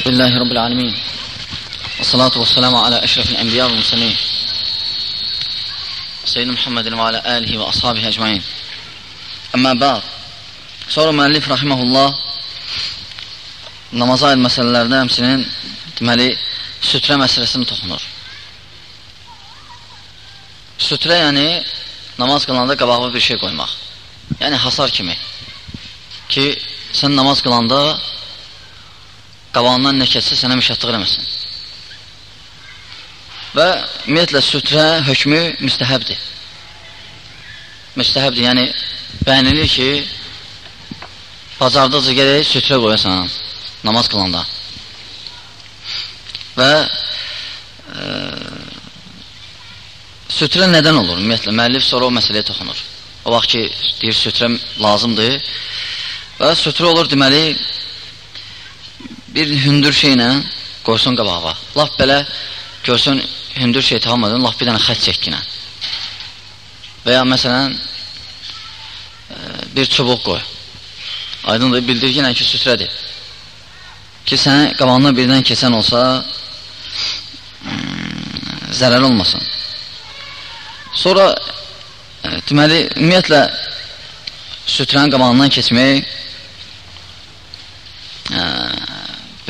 Bismillahi Rabbil alemin. Və salatu və selamu alə əşrəfil ənbiya və müsəlin. Seyyid Muhammedin və alə əlihi və ashabihi əcmain. Əmmə bəd. Sonra müəllif rahiməhullah namaza aid məsələlərdə həmsinin deməli sütrə məsələsini toxunur. Sütrə yəni namaz qılanda qabağa bir şey qoymaq. Yəni hasar kimi. Ki sən namaz qılanda qabağından nə keçsə sənə müşəttıq eləməsin. Və ümumiyyətlə sütrə hökmü müstəhəbdir. Müstəhəbdir, yəni bəyənilir ki, bacardıqca gələk sütrə qoyasan namaz qılanda. Və e, sütrə nədən olur? Ümumiyyətlə, müəllif sonra o məsələyə toxunur. O vaxt ki, deyir, sütrə lazımdır və sütrə olur deməli, bir hündür şeylə qoysun qabağa. Laf belə görsün hündür şey tapmadın, laf bir dənə xət çəkkinə. Və ya məsələn e, bir çubuq qoy. Aydındır, bildirginə ki, sütrədir. Ki, sənə qabağından birdən keçən olsa hmm, zərər olmasın. Sonra e, deməli, ümumiyyətlə sütrənin qabağından keçmək e,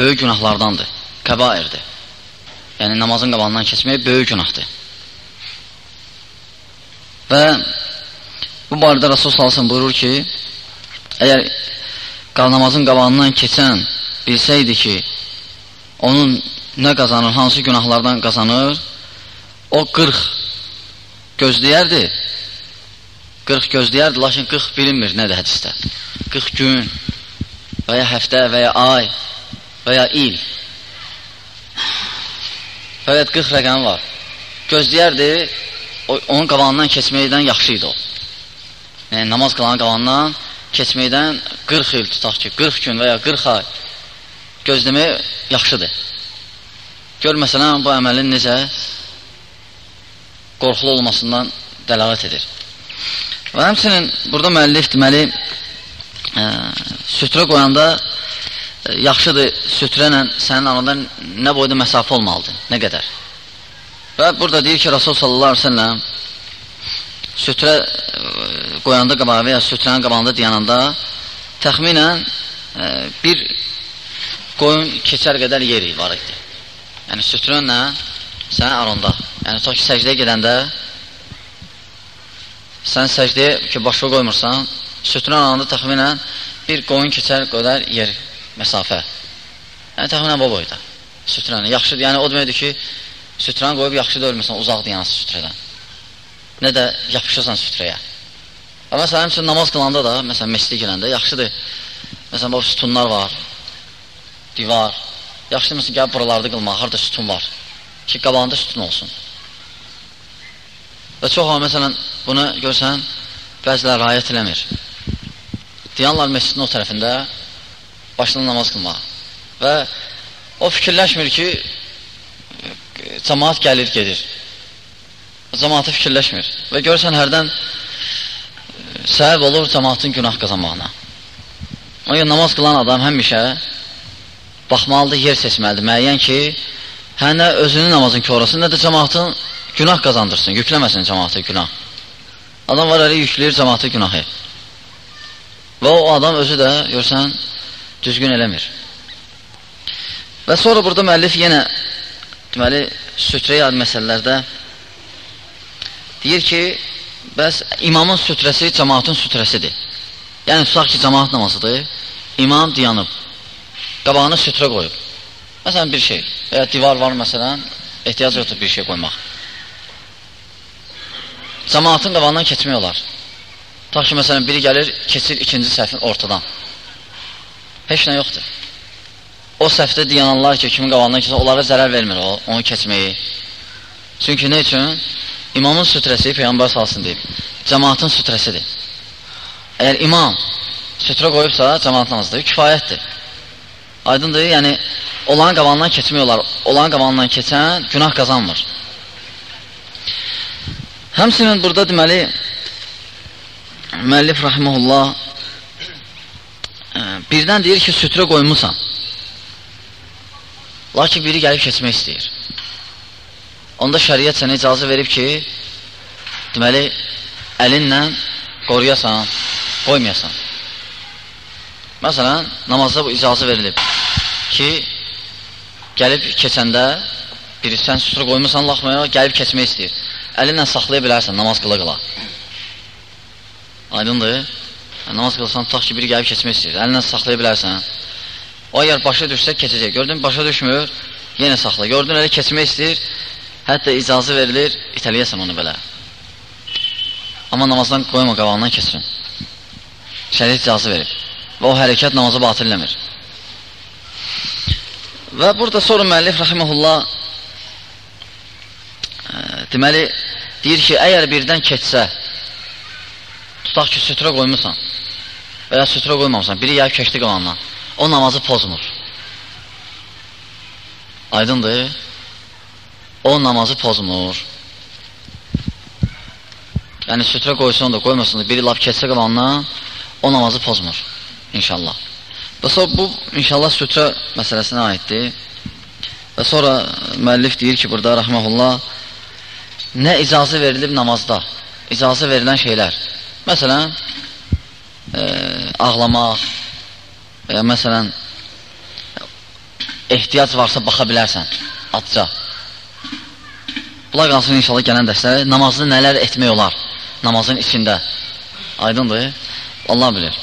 böyük günahlardandır, kəbairdir. Yəni, namazın qabağından keçmək böyük günahdır. Və bu barədə Rasul Salasın buyurur ki, əgər namazın qabağından keçən bilsəydi ki, onun nə qazanır, hansı günahlardan qazanır, o 40 gözləyərdi, 40 gözləyərdi, lakin 40 bilinmir nədir hədistə. 40 gün və ya həftə və ya ay və ya il. Fəqət 40 rəqəmi var. Gözləyərdi, onun qabağından keçməkdən yaxşı idi o. Yəni, namaz qalanın qabağından keçməkdən 40 il tutaq ki, 40 gün və ya 40 ay gözləmək yaxşıdır. Gör, məsələn, bu əməlin necə qorxulu olmasından dəlalət edir. Və həmsinin burada müəllif deməli, ə, sütrə qoyanda yaxşıdır sütrənlə sənin arandan nə boyda məsafə olmalıdır, nə qədər. Və burada deyir ki, Rasul sallallahu aleyhi ve sellem sütrə e, qoyanda qabağa və ya sütrənin qabağında dayananda təxminən e, bir qoyun keçər qədər yeri var idi. Yəni sütrənlə sənin aranda. Yəni ta ki səcdəyə gedəndə sən səcdəyə ki başa qoymursan, sütrən aranda təxminən bir qoyun keçər qədər yer məsafə. Yəni təxminən bu boyda. Sütrəni yaxşıdır. Yəni o deməkdir ki, sütrəni qoyub yaxşı dölməsən, uzaq dayanasın sütrədən. Nə də yapışırsan sütrəyə. Və məsələn, həmçinin namaz qılanda da, məsələn, məscidə girəndə yaxşıdır. Məsələn, bu sütunlar var, divar. Yaxşıdır, məsələn, gəlib buralarda qılmaq, harada sütun var. Ki, qabağında sütun olsun. Və çox var, məsələn, bunu görsən, bəzilər rayət eləmir. Diyanlar məscidin o tərəfində başına namaz qılmağa. Və o fikirləşmir ki, cəmaat gəlir, gedir. Cəmaatı fikirləşmir. Və görsən, hərdən səbəb olur cəmaatın günah qazanmağına. O gün namaz qılan adam həmişə baxmalıdır, yer seçməlidir. Müəyyən ki, hə nə özünün namazın korasın, nə də cəmaatın günah qazandırsın, yükləməsin cəmaatı günah. Adam var, əli yükləyir cəmaatı günahı. Və o adam özü də, görsən, düzgün eləmir. Və sonra burada müəllif yenə deməli sütrəyə aid məsələlərdə deyir ki, bəs imamın sütrəsi cəmaatın sütrəsidir. Yəni tutaq ki, cəmaat namazıdır. İmam dayanıb. Qabağına sütrə qoyub. Məsələn bir şey və ya divar var məsələn, ehtiyac yoxdur bir şey qoymaq. Cəmaatın qabağından keçmək olar. Tutaq ki, məsələn biri gəlir, keçir ikinci səhvin ortadan. Heç nə yoxdur. O səhvdə dayananlar ki, kimin qabağından keçir, onlara zərər vermir o, onu keçməyi. Çünki nə üçün? İmamın sütrəsi, Peyğəmbər salsın deyib, cəmaatın sütrəsidir. Əgər imam sütrə qoyubsa, cəmaat namazıdır, kifayətdir. Aydındır, yəni, olan qabağından keçmək olar. Olan qabağından keçən günah qazanmır. Həmsinin burada deməli, müəllif rahiməhullah birdən deyir ki, sütrə qoymusan. Lakin biri gəlib keçmək istəyir. Onda şəriət sənə icazə verib ki, deməli, əlinlə qoruyasan, qoymayasan. Məsələn, namazda bu icazə verilib ki, gəlib keçəndə biri sən sütur qoymusan laxmaya, gəlib keçmək istəyir. Əlinlə saxlaya bilərsən, namaz qıla qıla. Aydındır? Namaz qılsan, tutaq ki, biri gəlib keçmək istəyir. Əlinlə saxlaya bilərsən. O, əgər başa düşsə, keçəcək. Gördün, başa düşmür, yenə saxla. Gördün, elə keçmək istəyir, hətta icazə verilir, itəliyəsən onu belə. Amma namazdan qoyma, qabağından keçsin. Şəriət icazə verib. Və o hərəkət namazı batilləmir. Və burada sonra müəllif rəhiməhullah e, deməli deyir ki, əgər birdən keçsə tutaq ki, sütrə qoymusan və ya sütrə qoymamısan, biri yayıb keçdi qalandan, o namazı pozmur. Aydındır? O namazı pozmur. Yəni sütrə qoysun da, qoymasın da, biri laf keçsə qalandan, o namazı pozmur. İnşallah. Və sonra bu inşallah sütrə məsələsinə aiddir. Və sonra müəllif deyir ki, burada rəhməhullah nə icazə verilib namazda? İcazə verilən şeylər. Məsələn, e, ağlamaq və ya məsələn ehtiyac varsa baxa bilərsən, atca. Bunlar qalsın inşallah gələn dərslərə namazda nələr etmək olar namazın içində. Aydındır? Allah bilir.